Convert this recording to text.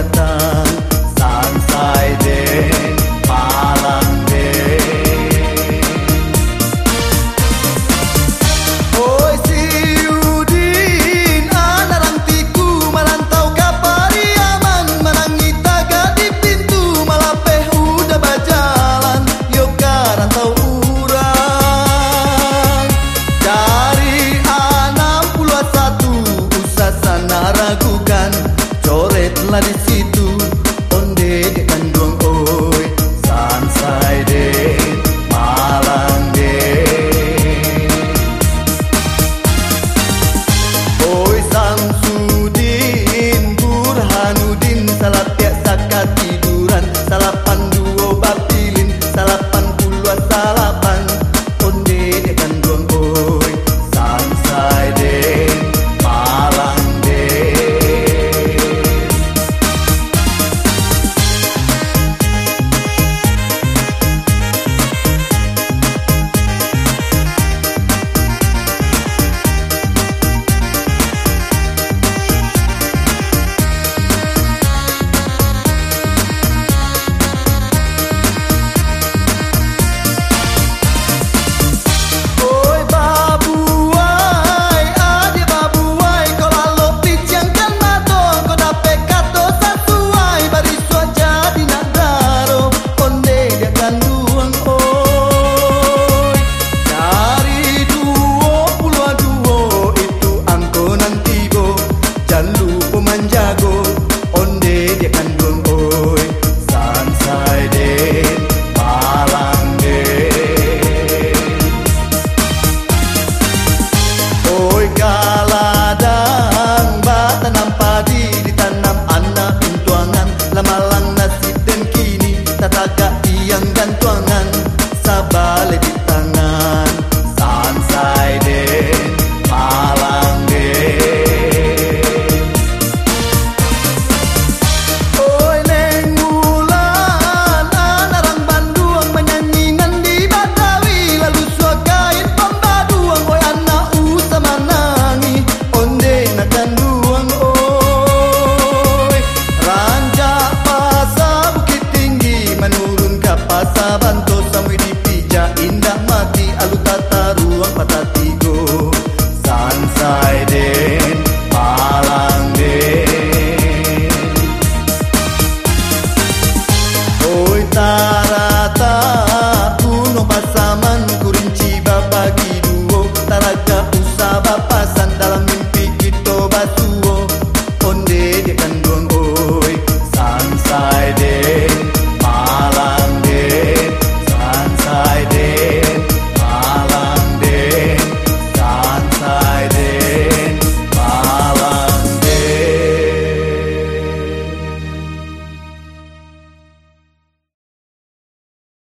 लता